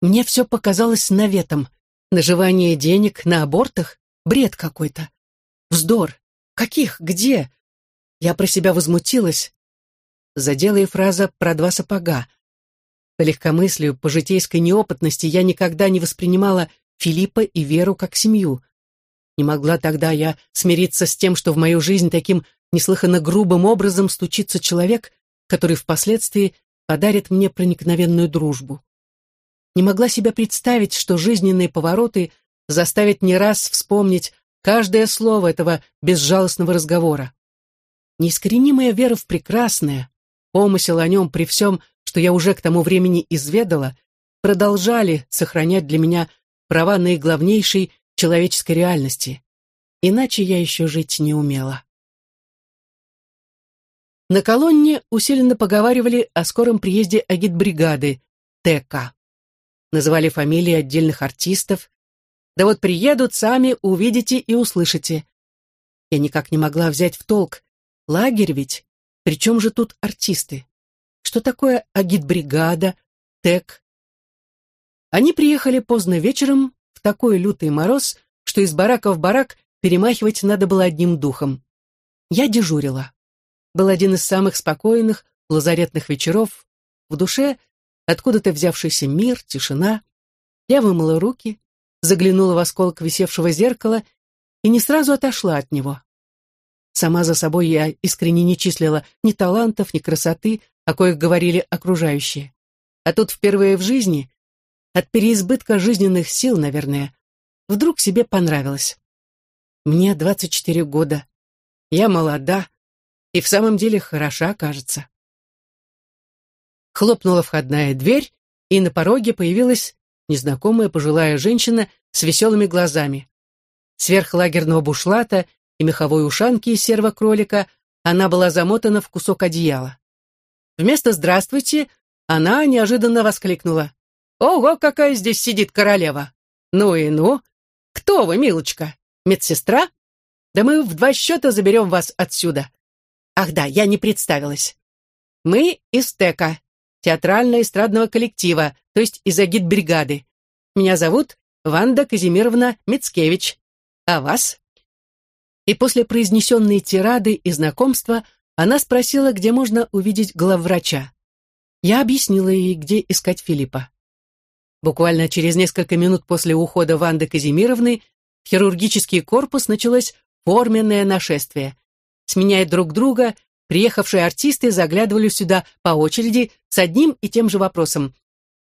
Мне все показалось наветом. Наживание денег на абортах — бред какой-то. Вздор. Каких? Где? Я про себя возмутилась. Задела и фраза про два сапога. По легкомыслию, по житейской неопытности я никогда не воспринимала Филиппа и Веру как семью. Не могла тогда я смириться с тем, что в мою жизнь таким неслыханно грубым образом стучится человек, который впоследствии подарит мне проникновенную дружбу. Не могла себя представить, что жизненные повороты заставят не раз вспомнить каждое слово этого безжалостного разговора. Неискоренимая вера в прекрасное, помысел о нем при всем, что я уже к тому времени изведала, продолжали сохранять для меня права наиглавнейшей человеческой реальности. Иначе я еще жить не умела. На колонне усиленно поговаривали о скором приезде агитбригады ТК. Называли фамилии отдельных артистов. Да вот приедут сами, увидите и услышите. Я никак не могла взять в толк. Лагерь ведь? Причем же тут артисты? Что такое агитбригада, ТЭК? Они приехали поздно вечером, в такой лютый мороз, что из барака в барак перемахивать надо было одним духом. Я дежурила был один из самых спокойных лазаретных вечеров. В душе откуда-то взявшийся мир, тишина. Я вымыла руки, заглянула в осколок висевшего зеркала и не сразу отошла от него. Сама за собой я искренне не числила ни талантов, ни красоты, о коих говорили окружающие. А тут впервые в жизни, от переизбытка жизненных сил, наверное, вдруг себе понравилось. Мне 24 года. Я молода, и в самом деле хороша, кажется. Хлопнула входная дверь, и на пороге появилась незнакомая пожилая женщина с веселыми глазами. Сверх лагерного бушлата и меховой ушанки из серого кролика она была замотана в кусок одеяла. Вместо «здравствуйте» она неожиданно воскликнула. «Ого, какая здесь сидит королева! Ну и ну! Кто вы, милочка? Медсестра? Да мы в два счета заберем вас отсюда. Ах да, я не представилась. Мы из ТЭКа, театрально-эстрадного коллектива, то есть из агитбригады. Меня зовут Ванда Казимировна Мицкевич. А вас? И после произнесенной тирады и знакомства она спросила, где можно увидеть главврача. Я объяснила ей, где искать Филиппа. Буквально через несколько минут после ухода Ванды Казимировны в хирургический корпус началось форменное нашествие. Сменяя друг друга, приехавшие артисты заглядывали сюда по очереди с одним и тем же вопросом.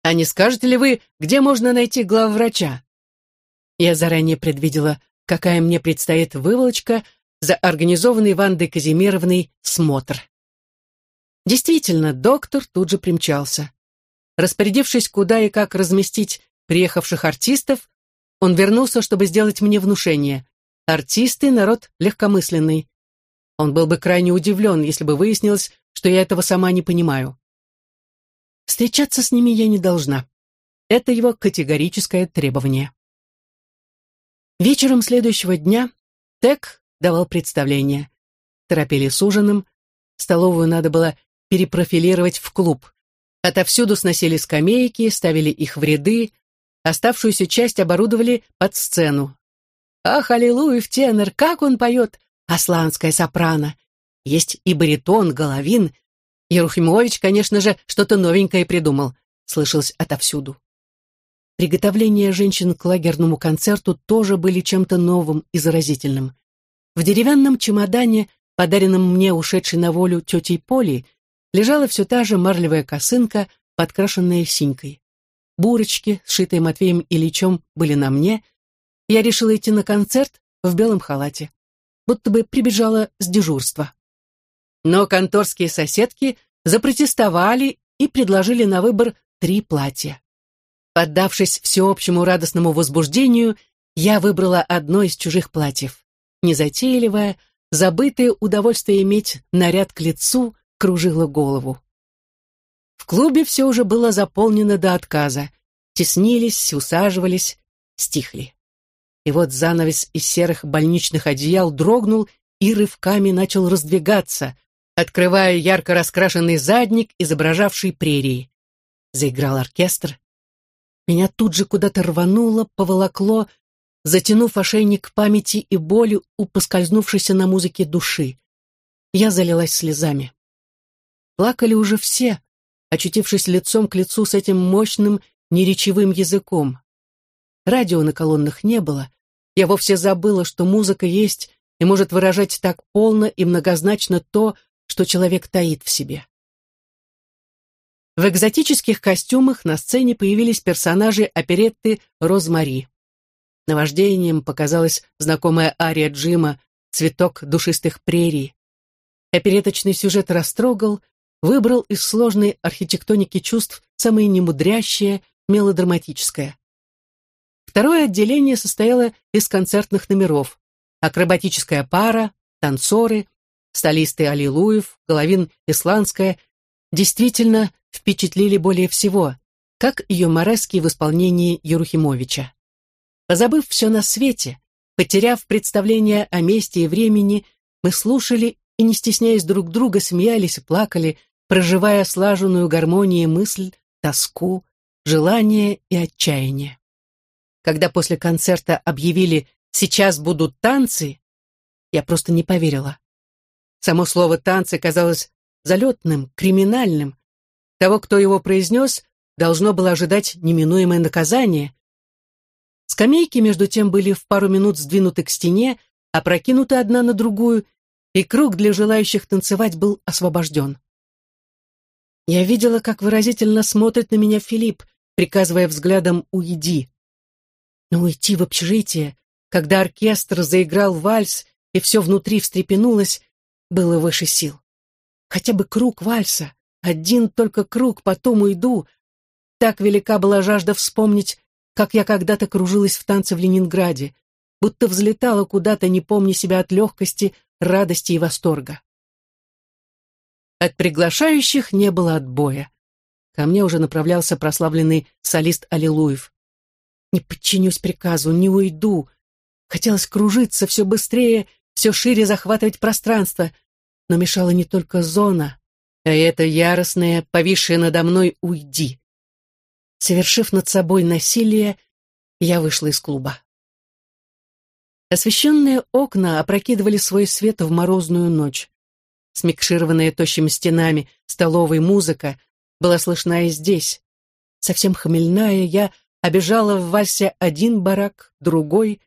«А не скажете ли вы, где можно найти главврача?» Я заранее предвидела, какая мне предстоит выволочка за организованный Вандой Казимировной смотр. Действительно, доктор тут же примчался. Распорядившись, куда и как разместить приехавших артистов, он вернулся, чтобы сделать мне внушение. Артисты — народ легкомысленный. Он был бы крайне удивлен, если бы выяснилось, что я этого сама не понимаю. Встречаться с ними я не должна. Это его категорическое требование. Вечером следующего дня Тек давал представление. Торопили с ужином. Столовую надо было перепрофилировать в клуб. Отовсюду сносили скамейки, ставили их в ряды, оставшуюся часть оборудовали под сцену. Ах, аллилуйя, в тенор, как он поет! Асланская сопрано. Есть и баритон, головин. Ерухимович, конечно же, что-то новенькое придумал, слышалось отовсюду. Приготовления женщин к лагерному концерту тоже были чем-то новым и заразительным. В деревянном чемодане, подаренном мне ушедшей на волю тетей Поли, лежала все та же марлевая косынка, подкрашенная синькой. Бурочки, сшитые Матвеем Ильичем, были на мне. Я решила идти на концерт в белом халате будто бы прибежала с дежурства. Но конторские соседки запротестовали и предложили на выбор три платья. Поддавшись всеобщему радостному возбуждению, я выбрала одно из чужих платьев. Незатейливое, забытое удовольствие иметь наряд к лицу кружило голову. В клубе все уже было заполнено до отказа. Теснились, усаживались, стихли. И вот занавес из серых больничных одеял дрогнул и рывками начал раздвигаться, открывая ярко раскрашенный задник, изображавший прерии. Заиграл оркестр. Меня тут же куда-то рвануло, поволокло, затянув ошейник памяти и боли у поскользнувшейся на музыке души. Я залилась слезами. Плакали уже все, очутившись лицом к лицу с этим мощным, неречевым языком. Радио на колоннах не было. Я вовсе забыла, что музыка есть и может выражать так полно и многозначно то, что человек таит в себе. В экзотических костюмах на сцене появились персонажи оперетты «Розмари». Наваждением показалась знакомая ария Джима «Цветок душистых прерий». Опереточный сюжет растрогал, выбрал из сложной архитектоники чувств самое немудрящее, мелодраматическое. Второе отделение состояло из концертных номеров. Акробатическая пара, танцоры, столисты Аллилуев, Головин Исландская действительно впечатлили более всего, как ее Мореский в исполнении Ерухимовича. Позабыв все на свете, потеряв представление о месте и времени, мы слушали и, не стесняясь друг друга, смеялись и плакали, проживая слаженную гармонию мысль, тоску, желание и отчаяние. Когда после концерта объявили «сейчас будут танцы», я просто не поверила. Само слово «танцы» казалось залетным, криминальным. Того, кто его произнес, должно было ожидать неминуемое наказание, Скамейки, между тем, были в пару минут сдвинуты к стене, опрокинуты одна на другую, и круг для желающих танцевать был освобожден. Я видела, как выразительно смотрит на меня Филипп, приказывая взглядом «Уйди». Но уйти в общежитие, когда оркестр заиграл вальс и все внутри встрепенулось, было выше сил. Хотя бы круг вальса, один только круг, потом уйду. Так велика была жажда вспомнить, как я когда-то кружилась в танце в Ленинграде, будто взлетала куда-то, не помня себя от легкости, радости и восторга. От приглашающих не было отбоя. Ко мне уже направлялся прославленный солист Аллилуев. Не подчинюсь приказу, не уйду. Хотелось кружиться все быстрее, все шире захватывать пространство, но мешала не только зона, а это яростное, повисшее надо мной «Уйди». Совершив над собой насилие, я вышла из клуба. Освещенные окна опрокидывали свой свет в морозную ночь. Смикшированная тощими стенами столовой музыка была слышна и здесь. Совсем хмельная, я обежала в вальсе один барак, другой.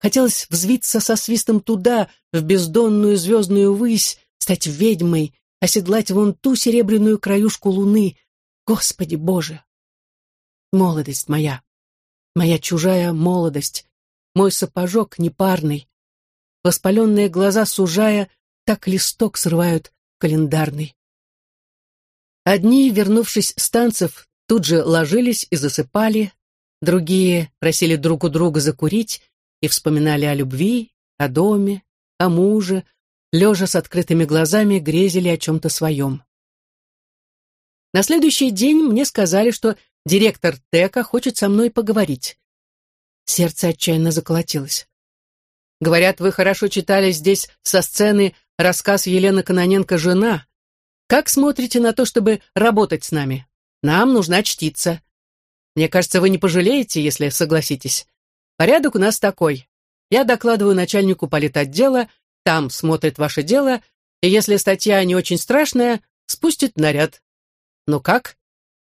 Хотелось взвиться со свистом туда, в бездонную звездную высь, стать ведьмой, оседлать вон ту серебряную краюшку луны. Господи Боже! молодость моя, моя чужая молодость, мой сапожок непарный, воспаленные глаза сужая, так листок срывают календарный. Одни, вернувшись с танцев, тут же ложились и засыпали, другие просили друг у друга закурить и вспоминали о любви, о доме, о муже, лежа с открытыми глазами, грезили о чем-то своем. На следующий день мне сказали, что Директор ТЭКа хочет со мной поговорить. Сердце отчаянно заколотилось. Говорят, вы хорошо читали здесь со сцены рассказ Елены Кононенко «Жена». Как смотрите на то, чтобы работать с нами? Нам нужна чтица. Мне кажется, вы не пожалеете, если согласитесь. Порядок у нас такой. Я докладываю начальнику политотдела, там смотрит ваше дело, и если статья не очень страшная, спустит наряд. Ну как?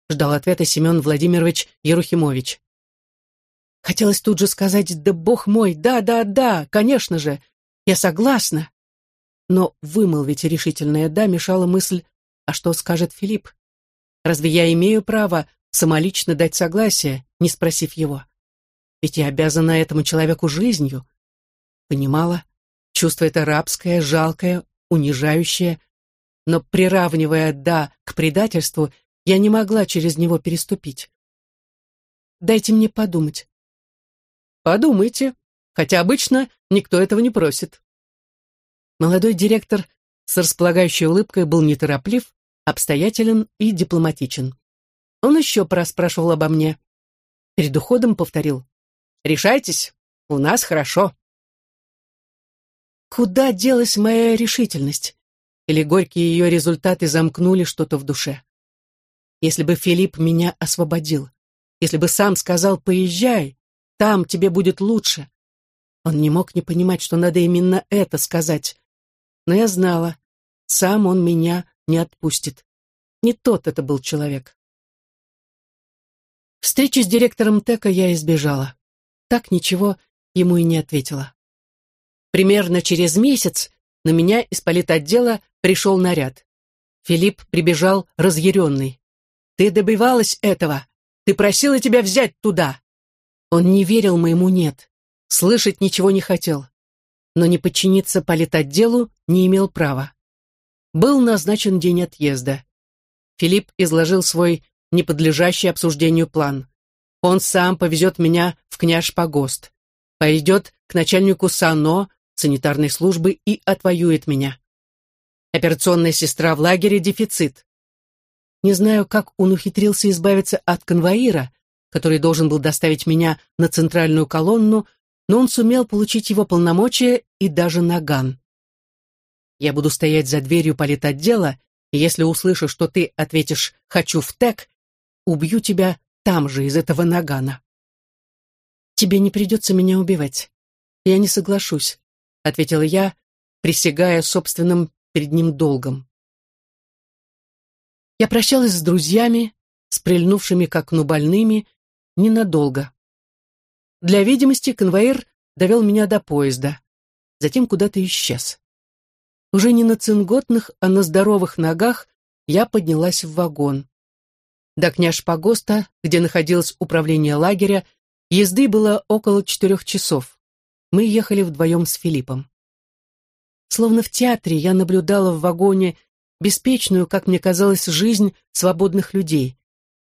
ждал ответа Семен Владимирович Ерухимович. Хотелось тут же сказать «Да бог мой, да, да, да, конечно же, я согласна». Но вымолвить решительное «да» мешала мысль «А что скажет Филипп? Разве я имею право самолично дать согласие, не спросив его? Ведь я обязана этому человеку жизнью». Понимала, чувство это рабское, жалкое, унижающее, но приравнивая «да» к предательству, я не могла через него переступить. Дайте мне подумать. Подумайте, хотя обычно никто этого не просит. Молодой директор с располагающей улыбкой был нетороплив, обстоятелен и дипломатичен. Он еще пораспрашивал обо мне. Перед уходом повторил. «Решайтесь, у нас хорошо». Куда делась моя решительность? Или горькие ее результаты замкнули что-то в душе? если бы Филипп меня освободил. если бы сам сказал «поезжай», там тебе будет лучше. Он не мог не понимать, что надо именно это сказать. Но я знала, сам он меня не отпустит. Не тот это был человек. Встречи с директором ТЭКа я избежала. Так ничего ему и не ответила. Примерно через месяц на меня из политотдела пришел наряд. Филипп прибежал разъяренный. «Ты добивалась этого! Ты просила тебя взять туда!» Он не верил моему «нет», слышать ничего не хотел, но не подчиниться политотделу не имел права. Был назначен день отъезда. Филипп изложил свой неподлежащий обсуждению план. Он сам повезет меня в княж Погост, пойдет к начальнику САНО, санитарной службы, и отвоюет меня. Операционная сестра в лагере дефицит. Не знаю, как он ухитрился избавиться от конвоира, который должен был доставить меня на центральную колонну, но он сумел получить его полномочия и даже наган. Я буду стоять за дверью политотдела, и если услышу, что ты ответишь «хочу в ТЭК», убью тебя там же, из этого нагана. Тебе не придется меня убивать. Я не соглашусь, ответила я, присягая собственным перед ним долгом. Я прощалась с друзьями, с прильнувшими к окну больными, ненадолго. Для видимости конвоир довел меня до поезда, затем куда-то исчез. Уже не на цинготных, а на здоровых ногах я поднялась в вагон. До княж Погоста, где находилось управление лагеря, езды было около четырех часов. Мы ехали вдвоем с Филиппом. Словно в театре я наблюдала в вагоне беспечную, как мне казалось, жизнь свободных людей.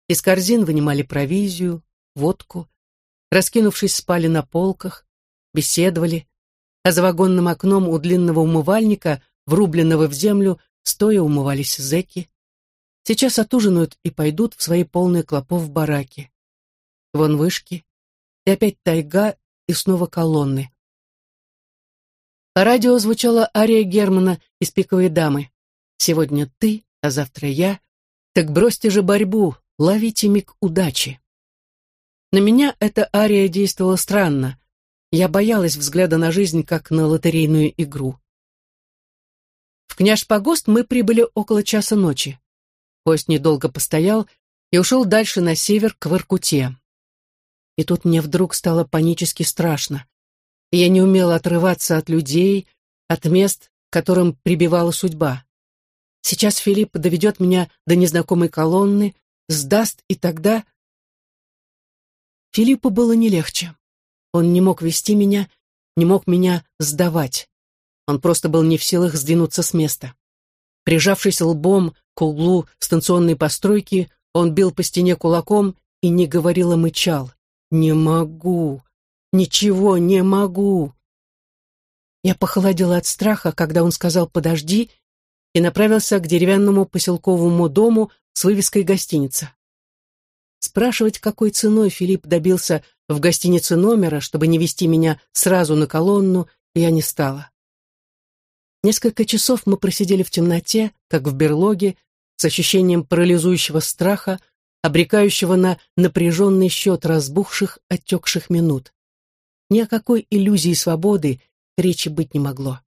Из корзин вынимали провизию, водку, раскинувшись, спали на полках, беседовали, а за вагонным окном у длинного умывальника, врубленного в землю, стоя умывались зэки. Сейчас отужинают и пойдут в свои полные клопов бараки. Вон вышки, и опять тайга, и снова колонны. По радио звучала ария Германа из «Пиковой дамы». «Сегодня ты, а завтра я. Так бросьте же борьбу, ловите миг удачи». На меня эта ария действовала странно. Я боялась взгляда на жизнь, как на лотерейную игру. В Княж-Погост мы прибыли около часа ночи. Поезд недолго постоял и ушел дальше на север к Воркуте. И тут мне вдруг стало панически страшно. Я не умела отрываться от людей, от мест, которым прибивала судьба. Сейчас Филипп доведет меня до незнакомой колонны, сдаст, и тогда... Филиппу было не легче. Он не мог вести меня, не мог меня сдавать. Он просто был не в силах сдвинуться с места. Прижавшись лбом к углу станционной постройки, он бил по стене кулаком и не говорил, а мычал. «Не могу! Ничего не могу!» Я похолодела от страха, когда он сказал «подожди» и направился к деревянному поселковому дому с вывеской «гостиница». Спрашивать, какой ценой Филипп добился в гостинице номера, чтобы не вести меня сразу на колонну, я не стала. Несколько часов мы просидели в темноте, как в берлоге, с ощущением парализующего страха, обрекающего на напряженный счет разбухших, отекших минут. Ни о какой иллюзии свободы речи быть не могло.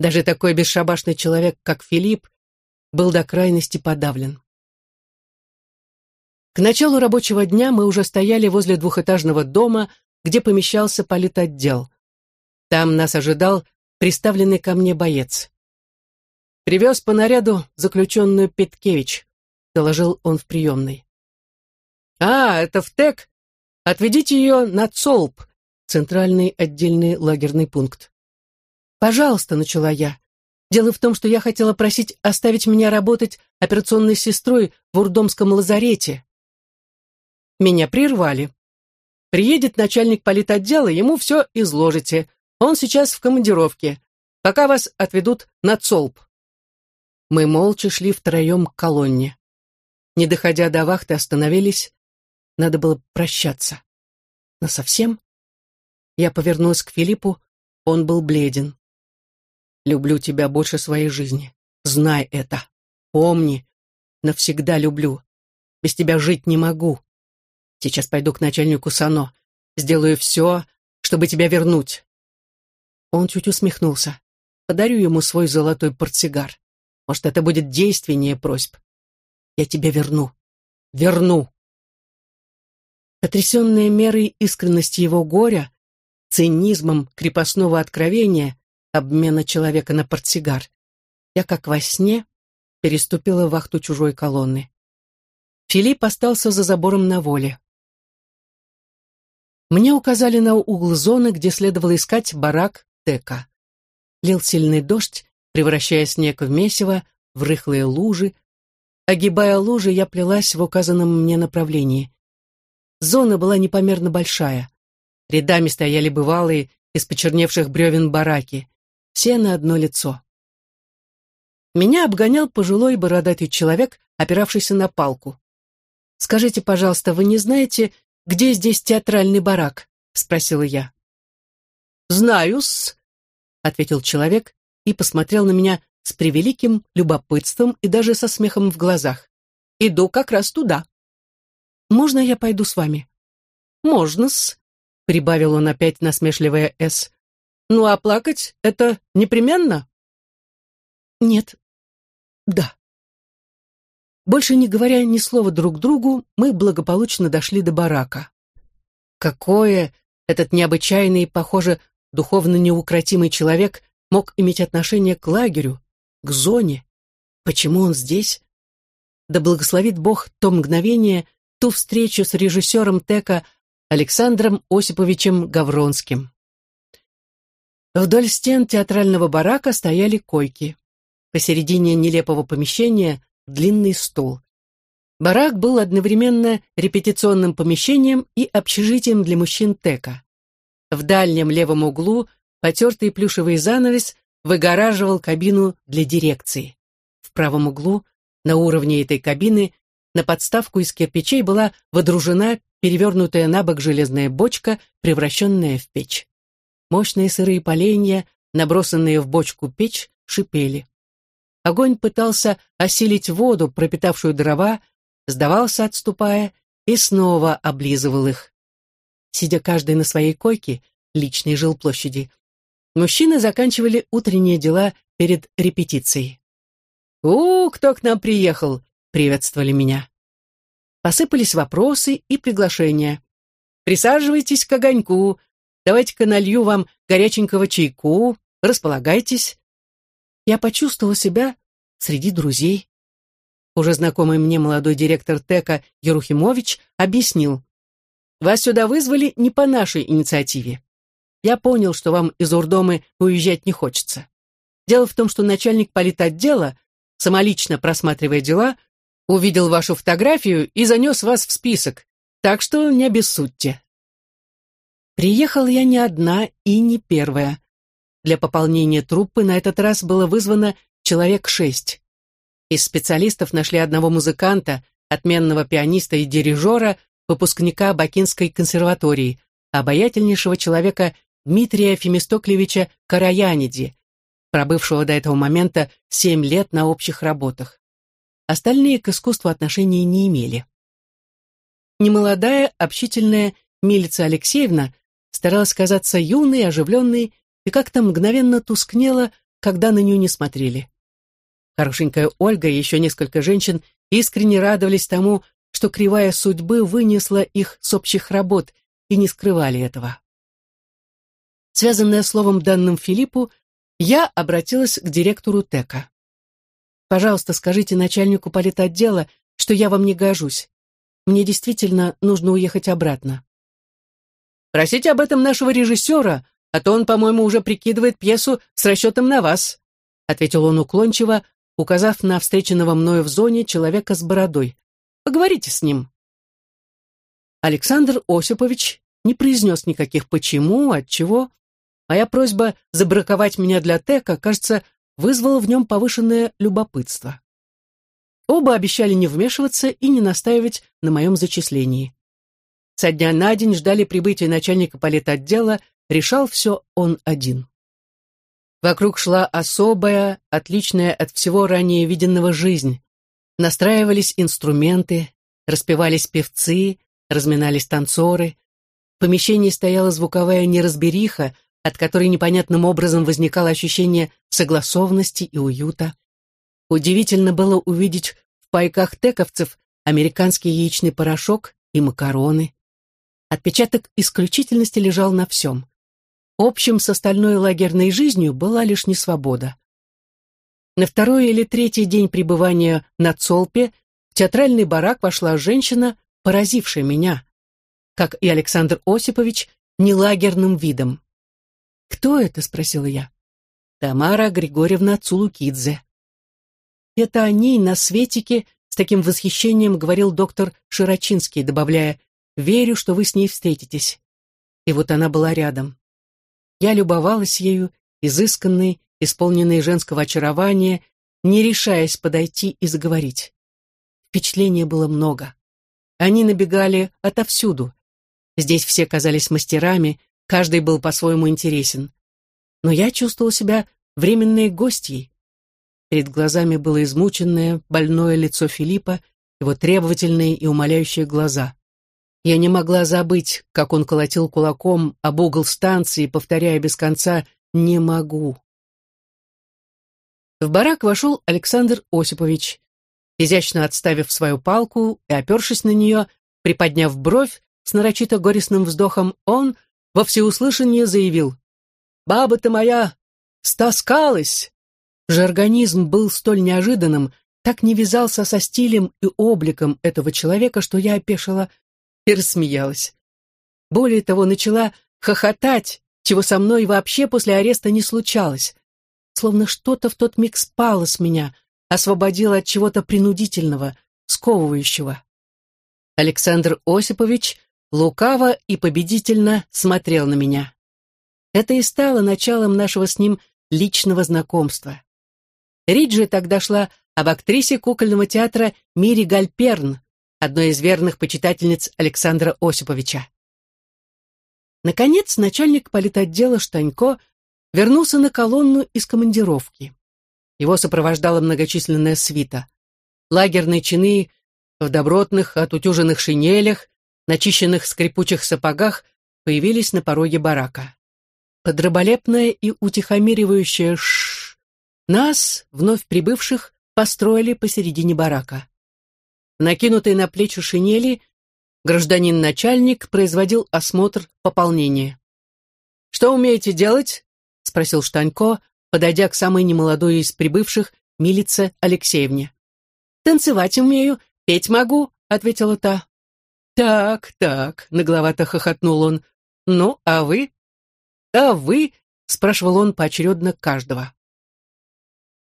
Даже такой бесшабашный человек, как Филипп, был до крайности подавлен. К началу рабочего дня мы уже стояли возле двухэтажного дома, где помещался политотдел. Там нас ожидал приставленный ко мне боец. «Привез по наряду заключенную Петкевич», — доложил он в приемной. «А, это в ТЭК? Отведите ее на ЦОЛП, центральный отдельный лагерный пункт». «Пожалуйста», — начала я. «Дело в том, что я хотела просить оставить меня работать операционной сестрой в Урдомском лазарете». Меня прервали. Приедет начальник политотдела, ему все изложите. Он сейчас в командировке. Пока вас отведут на ЦОЛП. Мы молча шли втроем к колонне. Не доходя до вахты, остановились. Надо было прощаться. Но совсем? Я повернулась к Филиппу. Он был бледен. «Люблю тебя больше своей жизни. Знай это. Помни. Навсегда люблю. Без тебя жить не могу. Сейчас пойду к начальнику Сано. Сделаю все, чтобы тебя вернуть. Он чуть усмехнулся. Подарю ему свой золотой портсигар. Может, это будет действеннее просьб. Я тебя верну. Верну. Потрясенная мерой искренности его горя, цинизмом крепостного откровения, обмена человека на портсигар, я, как во сне, переступила вахту чужой колонны. Филипп остался за забором на воле. Мне указали на угол зоны, где следовало искать барак Тека. Лил сильный дождь, превращая снег в месиво, в рыхлые лужи. Огибая лужи, я плелась в указанном мне направлении. Зона была непомерно большая. Рядами стояли бывалые из почерневших бревен бараки, все на одно лицо. Меня обгонял пожилой бородатый человек, опиравшийся на палку. «Скажите, пожалуйста, вы не знаете, где здесь театральный барак?» — спросила я. «Знаю-с», — ответил человек и посмотрел на меня с превеликим любопытством и даже со смехом в глазах. «Иду как раз туда». «Можно я пойду с вами?» «Можно-с», — прибавил он опять насмешливое «с». «Ну а плакать — это непременно?» «Нет». «Да». Больше не говоря ни слова друг другу, мы благополучно дошли до барака. Какое этот необычайный, похоже, духовно неукротимый человек мог иметь отношение к лагерю, к зоне? Почему он здесь? Да благословит Бог то мгновение, ту встречу с режиссером Тека Александром Осиповичем Гавронским. Вдоль стен театрального барака стояли койки. Посередине нелепого помещения длинный стол. Барак был одновременно репетиционным помещением и общежитием для мужчин Тека. В дальнем левом углу потертый плюшевый занавес выгораживал кабину для дирекции. В правом углу, на уровне этой кабины, на подставку из кирпичей была водружена перевернутая на бок железная бочка, превращенная в печь. Мощные сырые поленья, набросанные в бочку печь, шипели. Огонь пытался осилить воду, пропитавшую дрова, сдавался, отступая, и снова облизывал их. Сидя каждый на своей койке, личной жилплощади, мужчины заканчивали утренние дела перед репетицией. «У, кто к нам приехал?» — приветствовали меня. Посыпались вопросы и приглашения. «Присаживайтесь к огоньку, давайте-ка налью вам горяченького чайку, располагайтесь» я почувствовала себя среди друзей. Уже знакомый мне молодой директор ТЭКа Ерухимович объяснил, «Вас сюда вызвали не по нашей инициативе. Я понял, что вам из Урдомы уезжать не хочется. Дело в том, что начальник политотдела, самолично просматривая дела, увидел вашу фотографию и занес вас в список, так что не обессудьте». Приехал я не одна и не первая. Для пополнения труппы на этот раз было вызвано человек шесть. Из специалистов нашли одного музыканта, отменного пианиста и дирижера, выпускника Бакинской консерватории, обаятельнейшего человека Дмитрия Фемистоклевича Караяниди, пробывшего до этого момента семь лет на общих работах. Остальные к искусству отношения не имели. Немолодая, общительная Милица Алексеевна старалась казаться юной, оживленной и как-то мгновенно тускнела, когда на нее не смотрели. Хорошенькая Ольга и еще несколько женщин искренне радовались тому, что кривая судьбы вынесла их с общих работ и не скрывали этого. Связанная словом данным Филиппу, я обратилась к директору ТЭКа. «Пожалуйста, скажите начальнику политотдела, что я вам не гожусь. Мне действительно нужно уехать обратно». «Просите об этом нашего режиссера, а то он, по-моему, уже прикидывает пьесу с расчетом на вас», ответил он уклончиво, указав на встреченного мною в зоне человека с бородой. «Поговорите с ним». Александр Осипович не произнес никаких «почему», «отчего». Моя просьба забраковать меня для Тека, кажется, вызвала в нем повышенное любопытство. Оба обещали не вмешиваться и не настаивать на моем зачислении. Со дня на день ждали прибытия начальника политотдела решал все он один. Вокруг шла особая, отличная от всего ранее виденного жизнь. Настраивались инструменты, распевались певцы, разминались танцоры. В помещении стояла звуковая неразбериха, от которой непонятным образом возникало ощущение согласованности и уюта. Удивительно было увидеть в пайках тековцев американский яичный порошок и макароны. Отпечаток исключительности лежал на всем. Общим с остальной лагерной жизнью была лишь несвобода. На второй или третий день пребывания на Цолпе в театральный барак вошла женщина, поразившая меня, как и Александр Осипович, нелагерным видом. «Кто это?» — спросила я. «Тамара Григорьевна Цулукидзе». Это о ней на Светике с таким восхищением говорил доктор Широчинский, добавляя «Верю, что вы с ней встретитесь». И вот она была рядом. Я любовалась ею, изысканной, исполненной женского очарования, не решаясь подойти и заговорить. Впечатления было много. Они набегали отовсюду. Здесь все казались мастерами, каждый был по-своему интересен. Но я чувствовала себя временной гостьей. Перед глазами было измученное, больное лицо Филиппа, его требовательные и умоляющие глаза. Я не могла забыть, как он колотил кулаком об угол станции, повторяя без конца «не могу». В барак вошел Александр Осипович. Изящно отставив свою палку и опершись на нее, приподняв бровь, с нарочито горестным вздохом, он во всеуслышание заявил «Баба-то моя стаскалась!» Жаргонизм был столь неожиданным, так не вязался со стилем и обликом этого человека, что я опешила и рассмеялась. Более того, начала хохотать, чего со мной вообще после ареста не случалось. Словно что-то в тот миг спало с меня, освободило от чего-то принудительного, сковывающего. Александр Осипович лукаво и победительно смотрел на меня. Это и стало началом нашего с ним личного знакомства. Же тогда шла об актрисе кукольного театра Мире Гальперн, одной из верных почитательниц Александра Осиповича. Наконец, начальник политотдела Штанько вернулся на колонну из командировки. Его сопровождала многочисленная свита. Лагерные чины в добротных, отутюженных шинелях, начищенных скрипучих сапогах появились на пороге барака. Под раболепное и утихомиривающее «ш» нас, вновь прибывших, построили посередине барака. Накинутый на плечи шинели, гражданин-начальник производил осмотр пополнения. «Что умеете делать?» — спросил Штанько, подойдя к самой немолодой из прибывших, милице Алексеевне. «Танцевать умею, петь могу», — ответила та. «Так, так», — нагловато хохотнул он. «Ну, а вы?» «А вы?» — спрашивал он поочередно каждого.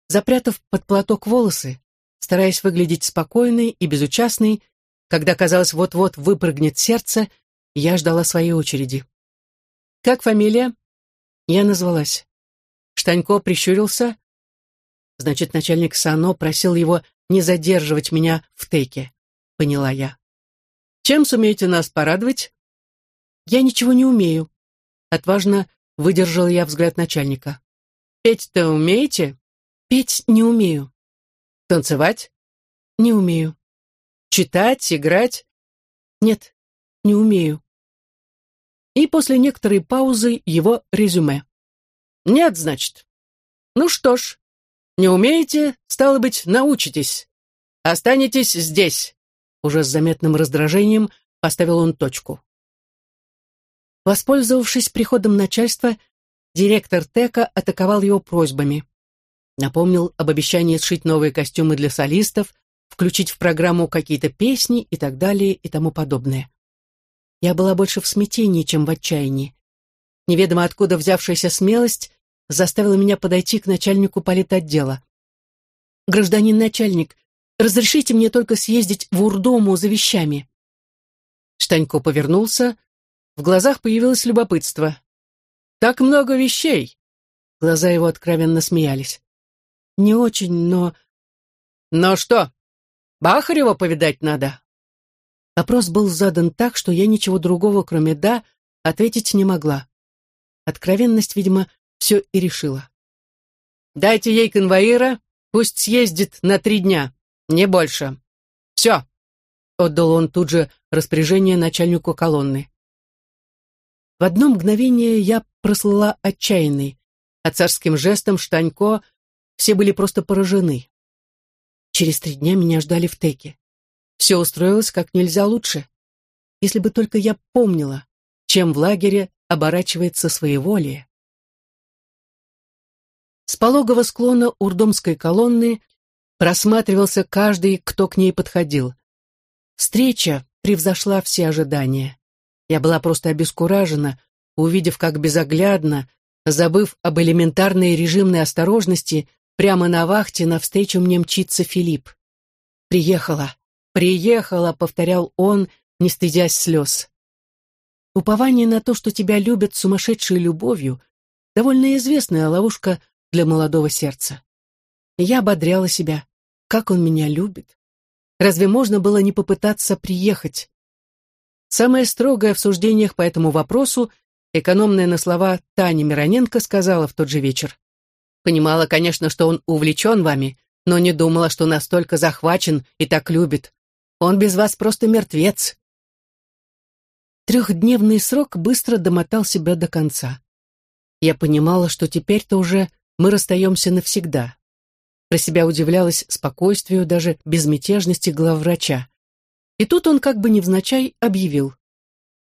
Запрятав под платок волосы, стараясь выглядеть спокойной и безучастной, когда, казалось, вот-вот выпрыгнет сердце, я ждала своей очереди. «Как фамилия?» Я назвалась. Штанько прищурился. Значит, начальник САНО просил его не задерживать меня в тейке. Поняла я. «Чем сумеете нас порадовать?» «Я ничего не умею». Отважно выдержал я взгляд начальника. «Петь-то умеете?» «Петь не умею». Танцевать? Не умею. Читать, играть? Нет, не умею. И после некоторой паузы его резюме. Нет, значит. Ну что ж, не умеете, стало быть, научитесь. Останетесь здесь. Уже с заметным раздражением поставил он точку. Воспользовавшись приходом начальства, директор ТЭКа атаковал его просьбами. Напомнил об обещании сшить новые костюмы для солистов, включить в программу какие-то песни и так далее и тому подобное. Я была больше в смятении, чем в отчаянии. Неведомо откуда взявшаяся смелость заставила меня подойти к начальнику политотдела. «Гражданин начальник, разрешите мне только съездить в Урдому за вещами». Штанько повернулся, в глазах появилось любопытство. «Так много вещей!» Глаза его откровенно смеялись. Не очень, но... Но что? Бахарева повидать надо? Вопрос был задан так, что я ничего другого, кроме «да», ответить не могла. Откровенность, видимо, все и решила. «Дайте ей конвоира, пусть съездит на три дня, не больше. Все!» отдал он тут же распоряжение начальнику колонны. В одно мгновение я прослыла отчаянной, а царским жестом Штанько все были просто поражены. Через три дня меня ждали в Теке. Все устроилось как нельзя лучше. Если бы только я помнила, чем в лагере оборачивается своеволие. С пологого склона урдомской колонны просматривался каждый, кто к ней подходил. Встреча превзошла все ожидания. Я была просто обескуражена, увидев, как безоглядно, забыв об элементарной режимной осторожности, прямо на вахте навстречу мне мчится Филипп. «Приехала, приехала», — повторял он, не стыдясь слез. Упование на то, что тебя любят сумасшедшей любовью, довольно известная ловушка для молодого сердца. Я ободряла себя. Как он меня любит. Разве можно было не попытаться приехать? Самое строгое в суждениях по этому вопросу экономная на слова Таня Мироненко сказала в тот же вечер. Понимала, конечно, что он увлечен вами, но не думала, что настолько захвачен и так любит. Он без вас просто мертвец. Трехдневный срок быстро домотал себя до конца. Я понимала, что теперь-то уже мы расстаемся навсегда. Про себя удивлялась спокойствию, даже безмятежности главврача. И тут он как бы невзначай объявил.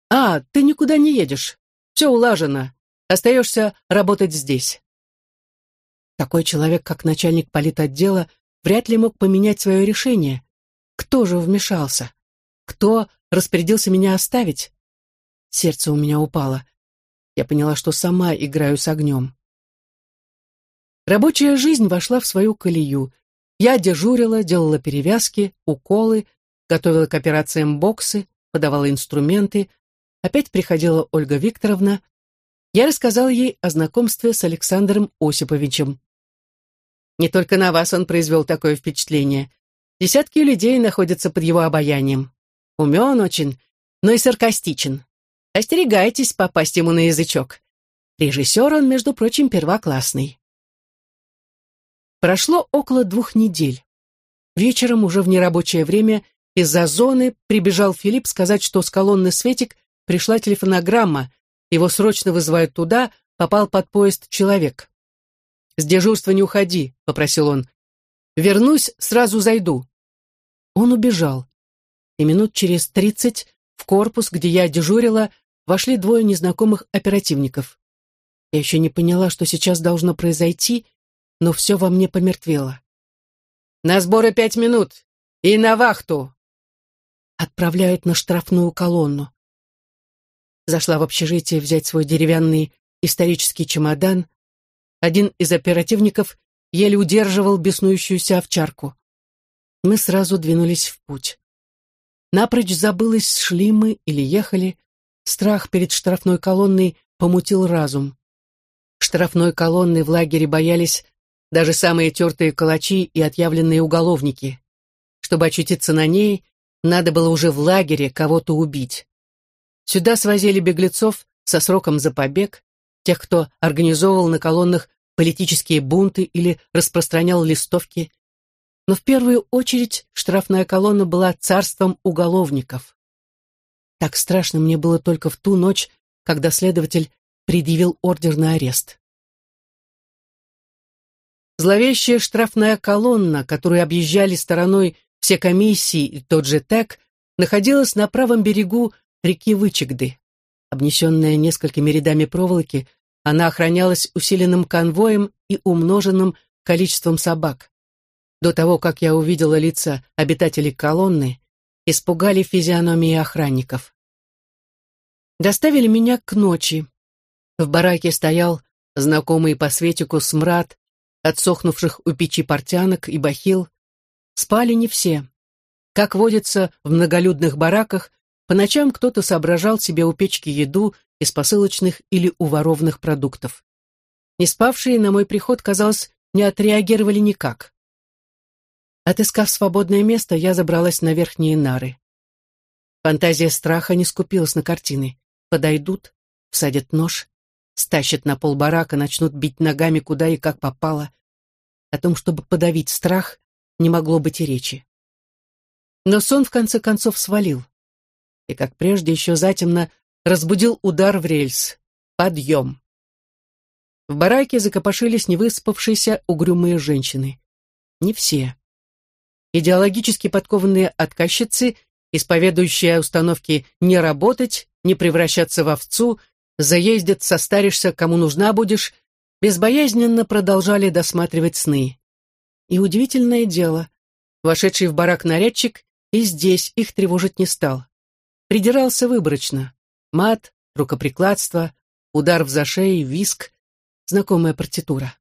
«А, ты никуда не едешь. Все улажено. Остаешься работать здесь». Такой человек, как начальник политотдела, вряд ли мог поменять свое решение. Кто же вмешался? Кто распорядился меня оставить? Сердце у меня упало. Я поняла, что сама играю с огнем. Рабочая жизнь вошла в свою колею. Я дежурила, делала перевязки, уколы, готовила к операциям боксы, подавала инструменты. Опять приходила Ольга Викторовна. Я рассказала ей о знакомстве с Александром Осиповичем. Не только на вас он произвел такое впечатление. Десятки людей находятся под его обаянием. Умен очень, но и саркастичен. Остерегайтесь попасть ему на язычок. Режиссер он, между прочим, первоклассный. Прошло около двух недель. Вечером, уже в нерабочее время, из-за зоны прибежал Филипп сказать, что с колонны «Светик» пришла телефонограмма, его срочно вызывают туда, попал под поезд человек. «С дежурства не уходи», — попросил он. «Вернусь, сразу зайду». Он убежал. И минут через тридцать в корпус, где я дежурила, вошли двое незнакомых оперативников. Я еще не поняла, что сейчас должно произойти, но все во мне помертвело. «На сборы пять минут! И на вахту!» Отправляют на штрафную колонну. Зашла в общежитие взять свой деревянный исторический чемодан. Один из оперативников еле удерживал беснующуюся овчарку. Мы сразу двинулись в путь. Напрочь забылось, шли мы или ехали, Страх перед штрафной колонной помутил разум. Штрафной колонны в лагере боялись даже самые тертые калачи и отъявленные уголовники. Чтобы очутиться на ней, надо было уже в лагере кого-то убить. Сюда свозили беглецов со сроком за побег, тех, кто организовывал на колоннах политические бунты или распространял листовки. Но в первую очередь штрафная колонна была царством уголовников. Так страшно мне было только в ту ночь, когда следователь предъявил ордер на арест. Зловещая штрафная колонна, которую объезжали стороной все комиссии и тот же ТЭК, находилась на правом берегу реки Вычегды. Обнесенная несколькими рядами проволоки, она охранялась усиленным конвоем и умноженным количеством собак. До того, как я увидела лица обитателей колонны, испугали физиономии охранников. Доставили меня к ночи. В бараке стоял знакомый по светику смрад, отсохнувших у печи портянок и бахил. Спали не все. Как водится в многолюдных бараках, по ночам кто-то соображал себе у печки еду из посылочных или уворованных продуктов. Не спавшие на мой приход, казалось, не отреагировали никак. Отыскав свободное место, я забралась на верхние нары. Фантазия страха не скупилась на картины. Подойдут, всадят нож, стащат на пол барака, начнут бить ногами куда и как попало. О том, чтобы подавить страх, не могло быть и речи. Но сон в конце концов свалил. И, как прежде, еще затемно разбудил удар в рельс. Подъем. В бараке закопошились невыспавшиеся угрюмые женщины. Не все. Идеологически подкованные отказчицы, исповедующие установки «не работать», «не превращаться в овцу», «заездит, состаришься, кому нужна будешь», безбоязненно продолжали досматривать сны. И удивительное дело, вошедший в барак нарядчик и здесь их тревожить не стал. Придирался выборочно. Мат, рукоприкладство, удар в зашей, виск, знакомая партитура.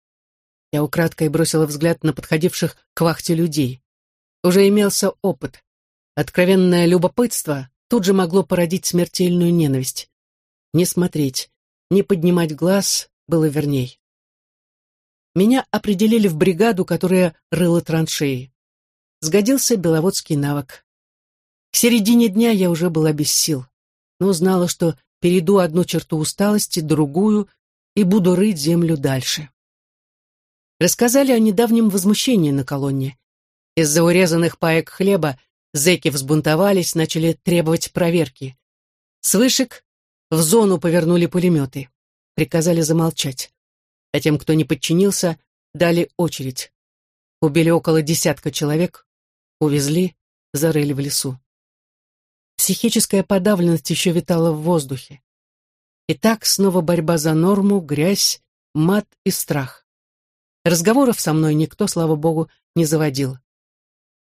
Я украдкой бросила взгляд на подходивших к вахте людей. Уже имелся опыт. Откровенное любопытство тут же могло породить смертельную ненависть. Не смотреть, не поднимать глаз было верней. Меня определили в бригаду, которая рыла траншеи. Сгодился беловодский навык. К середине дня я уже была без сил, но знала, что перейду одну черту усталости, другую, и буду рыть землю дальше. Рассказали о недавнем возмущении на колонне. Из-за урезанных паек хлеба зэки взбунтовались, начали требовать проверки. С вышек в зону повернули пулеметы. Приказали замолчать. А тем, кто не подчинился, дали очередь. Убили около десятка человек, увезли, зарыли в лесу. Психическая подавленность еще витала в воздухе. И так снова борьба за норму, грязь, мат и страх. Разговоров со мной никто, слава богу, не заводил.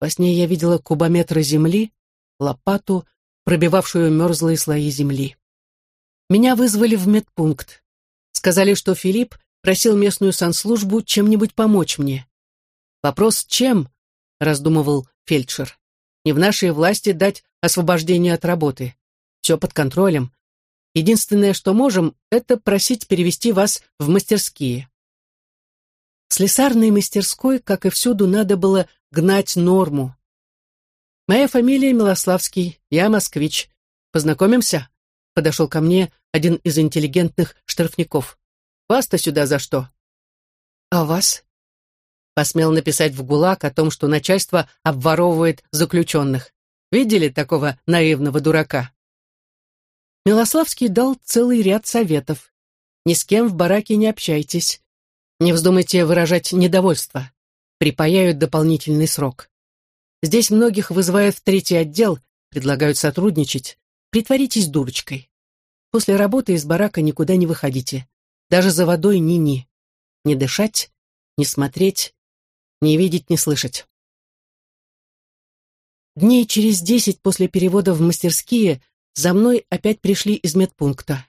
Во сне я видела кубометры земли, лопату, пробивавшую мерзлые слои земли. Меня вызвали в медпункт. Сказали, что Филипп просил местную санслужбу чем-нибудь помочь мне. Вопрос «чем?» — раздумывал фельдшер. «Не в нашей власти дать освобождение от работы. Все под контролем. Единственное, что можем, это просить перевести вас в мастерские. Слесарной мастерской, как и всюду, надо было гнать норму. Моя фамилия Милославский, я москвич. Познакомимся? Подошел ко мне один из интеллигентных штрафников. Вас-то сюда за что? А вас? Посмел написать в ГУЛАГ о том, что начальство обворовывает заключенных. Видели такого наивного дурака? Милославский дал целый ряд советов. Ни с кем в бараке не общайтесь. Не вздумайте выражать недовольство. Припаяют дополнительный срок. Здесь многих вызывают в третий отдел, предлагают сотрудничать. Притворитесь дурочкой. После работы из барака никуда не выходите. Даже за водой ни-ни. Не дышать, не смотреть, не видеть, не слышать. Дней через десять после перевода в мастерские за мной опять пришли из медпункта.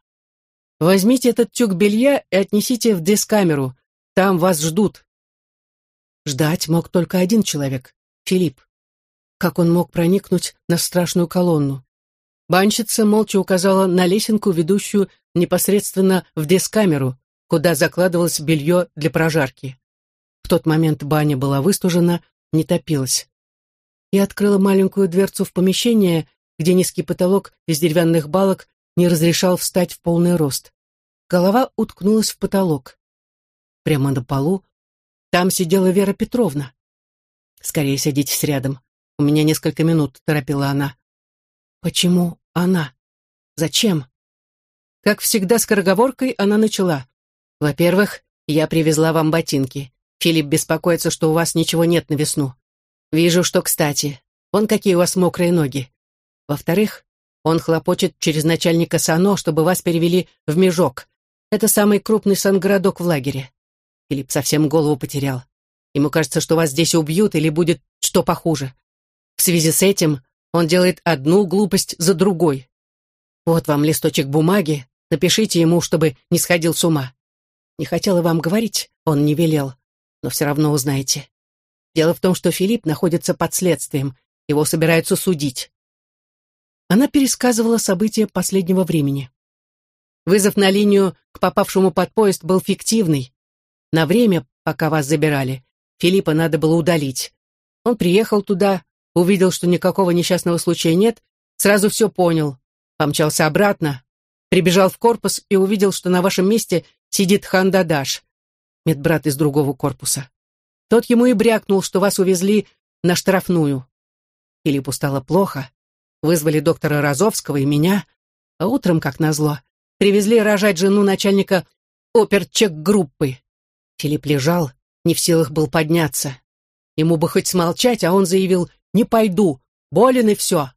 «Возьмите этот тюк белья и отнесите в дескамеру. Там вас ждут». Ждать мог только один человек — Филипп. Как он мог проникнуть на страшную колонну? Банщица молча указала на лесенку, ведущую непосредственно в дескамеру, куда закладывалось белье для прожарки. В тот момент баня была выстужена, не топилась. Я открыла маленькую дверцу в помещение, где низкий потолок из деревянных балок не разрешал встать в полный рост. Голова уткнулась в потолок. Прямо на полу там сидела Вера Петровна. «Скорее садитесь рядом. У меня несколько минут», — торопила она. «Почему она? Зачем?» Как всегда, скороговоркой она начала. «Во-первых, я привезла вам ботинки. Филипп беспокоится, что у вас ничего нет на весну. Вижу, что кстати. Вон какие у вас мокрые ноги. Во-вторых, он хлопочет через начальника САНО, чтобы вас перевели в Межок. Это самый крупный сангородок в лагере. Филипп совсем голову потерял. Ему кажется, что вас здесь убьют или будет что похуже. В связи с этим он делает одну глупость за другой. Вот вам листочек бумаги, напишите ему, чтобы не сходил с ума. Не хотела вам говорить, он не велел, но все равно узнаете. Дело в том, что Филипп находится под следствием, его собираются судить. Она пересказывала события последнего времени. Вызов на линию к попавшему под поезд был фиктивный. На время, пока вас забирали, Филиппа надо было удалить. Он приехал туда, увидел, что никакого несчастного случая нет, сразу все понял, помчался обратно, прибежал в корпус и увидел, что на вашем месте сидит хан Дадаш, медбрат из другого корпуса. Тот ему и брякнул, что вас увезли на штрафную. Филиппу стало плохо. Вызвали доктора Розовского и меня, а утром, как назло, привезли рожать жену начальника оперчек-группы. Филипп лежал, не в силах был подняться. Ему бы хоть смолчать, а он заявил «не пойду, болен и все».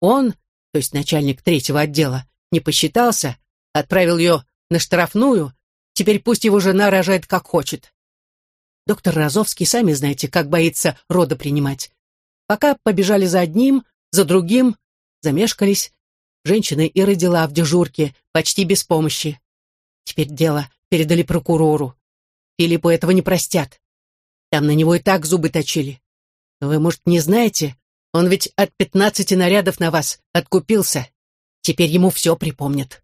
Он, то есть начальник третьего отдела, не посчитался, отправил ее на штрафную, теперь пусть его жена рожает как хочет. Доктор Розовский, сами знаете, как боится рода принимать. Пока побежали за одним, за другим, замешкались. Женщина и родила в дежурке, почти без помощи. Теперь дело передали прокурору. Филиппу этого не простят. Там на него и так зубы точили. Вы, может, не знаете, он ведь от пятнадцати нарядов на вас откупился. Теперь ему все припомнят.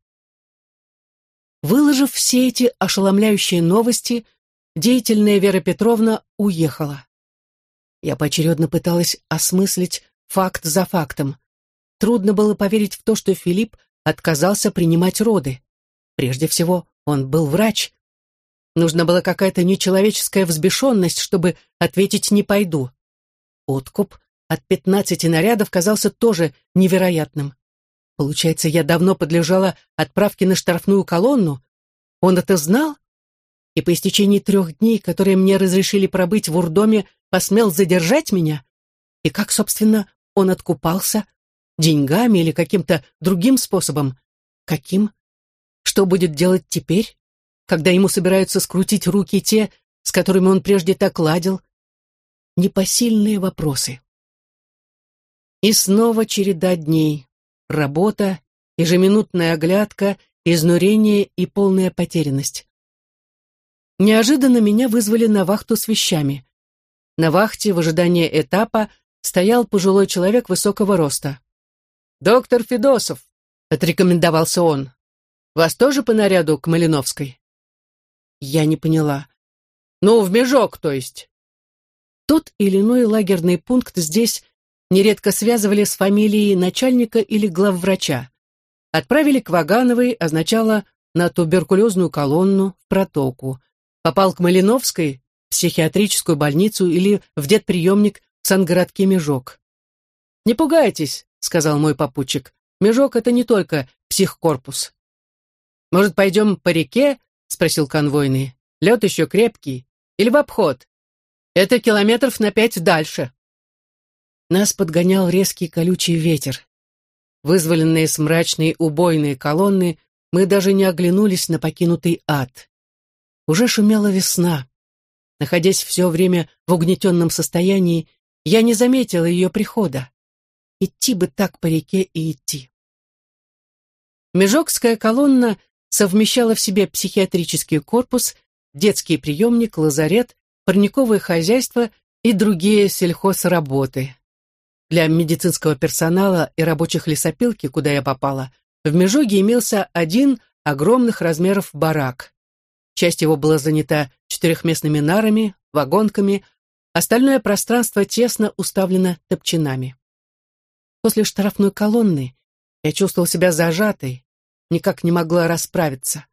Выложив все эти ошеломляющие новости, деятельная Вера Петровна уехала. Я поочередно пыталась осмыслить факт за фактом. Трудно было поверить в то, что Филипп отказался принимать роды. Прежде всего, он был врач. Нужна была какая-то нечеловеческая взбешенность, чтобы ответить «не пойду». Откуп от пятнадцати нарядов казался тоже невероятным. Получается, я давно подлежала отправке на штрафную колонну? Он это знал? И по истечении трех дней, которые мне разрешили пробыть в урдоме, посмел задержать меня? И как, собственно, он откупался? Деньгами или каким-то другим способом? Каким? Что будет делать теперь, когда ему собираются скрутить руки те, с которыми он прежде так ладил? Непосильные вопросы. И снова череда дней. Работа, ежеминутная оглядка, изнурение и полная потерянность. Неожиданно меня вызвали на вахту с вещами. На вахте в ожидании этапа стоял пожилой человек высокого роста. «Доктор Федосов», — отрекомендовался он. «Вас тоже по наряду к Малиновской?» Я не поняла. «Ну, в межок, то есть». Тот или иной лагерный пункт здесь нередко связывали с фамилией начальника или главврача. Отправили к Вагановой означало на туберкулезную колонну в протоку. Попал к Малиновской психиатрическую больницу или в детприемник в Сангородке Межок. «Не пугайтесь», — сказал мой попутчик. «Межок — это не только психкорпус». «Может, пойдем по реке?» — спросил конвойный. «Лед еще крепкий. Или в обход? Это километров на пять дальше». Нас подгонял резкий колючий ветер. Вызволенные с мрачной убойной колонны, мы даже не оглянулись на покинутый ад. Уже шумела весна. Находясь все время в угнетенном состоянии, я не заметила ее прихода. Идти бы так по реке и идти. Межокская колонна совмещала в себе психиатрический корпус, детский приемник, лазарет, парниковое хозяйство и другие сельхозработы. Для медицинского персонала и рабочих лесопилки, куда я попала, в Межоге имелся один огромных размеров барак. Часть его была занята четырехместными нарами, вагонками, остальное пространство тесно уставлено топчинами. После штрафной колонны я чувствовал себя зажатой, никак не могла расправиться.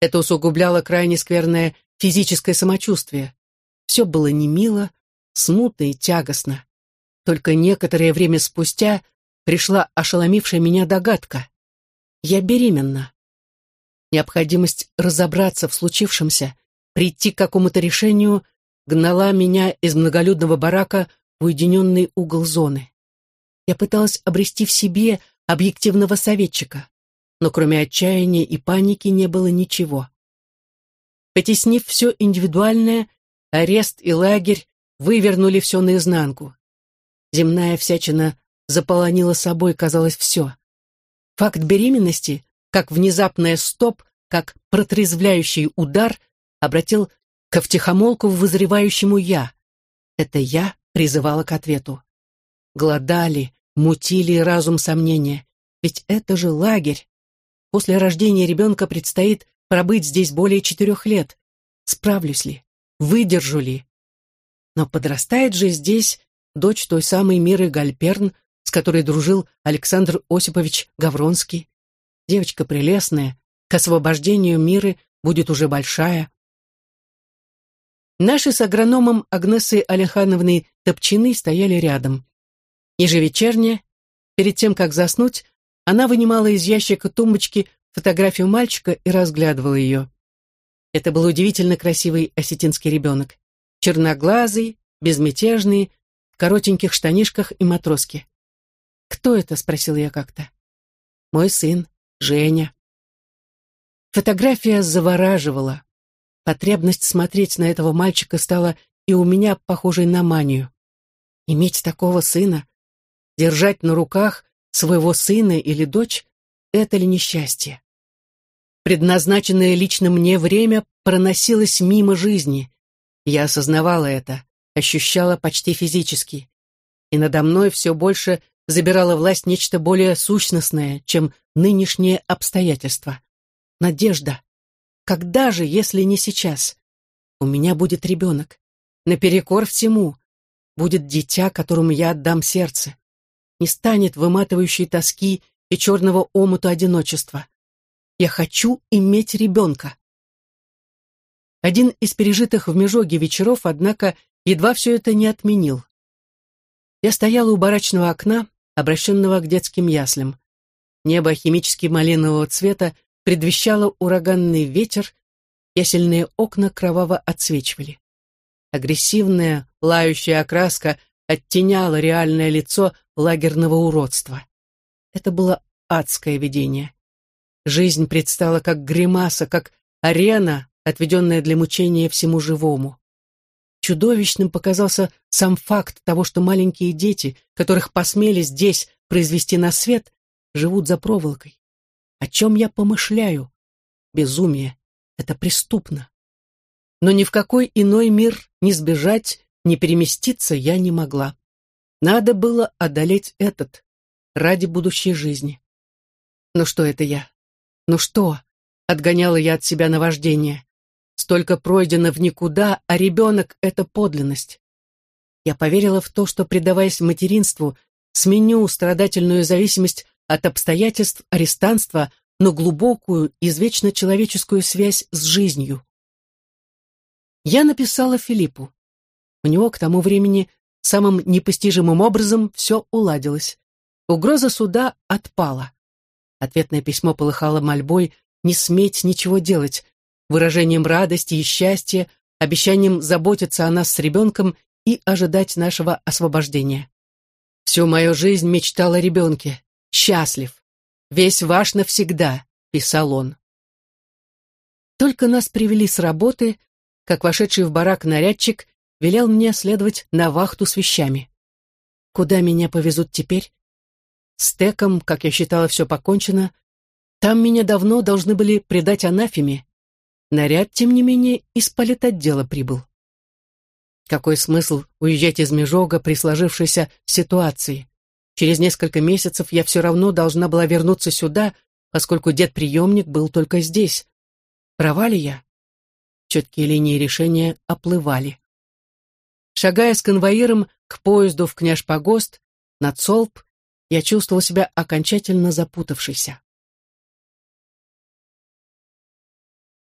Это усугубляло крайне скверное физическое самочувствие. Все было немило, смутно и тягостно. Только некоторое время спустя пришла ошеломившая меня догадка. Я беременна. Необходимость разобраться в случившемся, прийти к какому-то решению, гнала меня из многолюдного барака в уединенный угол зоны. Я пыталась обрести в себе объективного советчика, но кроме отчаяния и паники не было ничего. Потеснив все индивидуальное, арест и лагерь вывернули все наизнанку. Земная всячина заполонила собой, казалось, все. Факт беременности как внезапная стоп, как протрезвляющий удар обратил ко втихомолку вызревающему «я». Это «я» призывало к ответу. Глодали, мутили разум сомнения. Ведь это же лагерь. После рождения ребенка предстоит пробыть здесь более четырех лет. Справлюсь ли? Выдержу ли? Но подрастает же здесь дочь той самой Миры Гальперн, с которой дружил Александр Осипович Гавронский. Девочка прелестная, к освобождению Миры будет уже большая. Наши с агрономом Агнесой Алехановной топчины стояли рядом. Ежевечерне, перед тем, как заснуть, она вынимала из ящика тумбочки фотографию мальчика и разглядывала ее. Это был удивительно красивый осетинский ребенок. Черноглазый, безмятежный, в коротеньких штанишках и матроске. «Кто это?» — спросил я как-то. «Мой сын, Женя». Фотография завораживала. Потребность смотреть на этого мальчика стала и у меня похожей на манию. Иметь такого сына, держать на руках своего сына или дочь — это ли несчастье? Предназначенное лично мне время проносилось мимо жизни. Я осознавала это, ощущала почти физически. И надо мной все больше забирало власть нечто более сущностное, чем нынешние обстоятельства. Надежда. Когда же, если не сейчас? У меня будет ребенок. Наперекор всему. Будет дитя, которому я отдам сердце. Не станет выматывающей тоски и черного омута одиночества. Я хочу иметь ребенка. Один из пережитых в Межоге вечеров, однако, едва все это не отменил. Я стояла у барачного окна, обращенного к детским яслям. Небо химически малинового цвета предвещало ураганный ветер, ясельные окна кроваво отсвечивали. Агрессивная, лающая окраска оттеняла реальное лицо лагерного уродства. Это было адское видение. Жизнь предстала как гримаса, как арена, отведенная для мучения всему живому. Чудовищным показался сам факт того, что маленькие дети, которых посмели здесь произвести на свет, живут за проволокой. О чем я помышляю? Безумие. Это преступно. Но ни в какой иной мир не сбежать, не переместиться я не могла. Надо было одолеть этот ради будущей жизни. Но что это я? Ну что? Отгоняла я от себя наваждение. Столько пройдено в никуда, а ребенок — это подлинность. Я поверила в то, что, предаваясь материнству, сменю страдательную зависимость от обстоятельств арестанства на глубокую, извечно человеческую связь с жизнью. Я написала Филиппу. У него к тому времени самым непостижимым образом все уладилось. Угроза суда отпала. Ответное письмо полыхало мольбой не сметь ничего делать, выражением радости и счастья, обещанием заботиться о нас с ребенком и ожидать нашего освобождения. Всю мою жизнь мечтал о ребенке. Счастлив. Весь ваш навсегда, писал он. Только нас привели с работы, как вошедший в барак нарядчик велел мне следовать на вахту с вещами. Куда меня повезут теперь? С Теком, как я считала, все покончено. Там меня давно должны были предать анафеме. Наряд, тем не менее, из политотдела прибыл. Какой смысл уезжать из Межога при сложившейся ситуации? Через несколько месяцев я все равно должна была вернуться сюда, поскольку дед-приемник был только здесь. Права ли я? Четкие линии решения оплывали. Шагая с конвоиром к поезду в Княж-Погост, на Цолб, я чувствовал себя окончательно запутавшейся.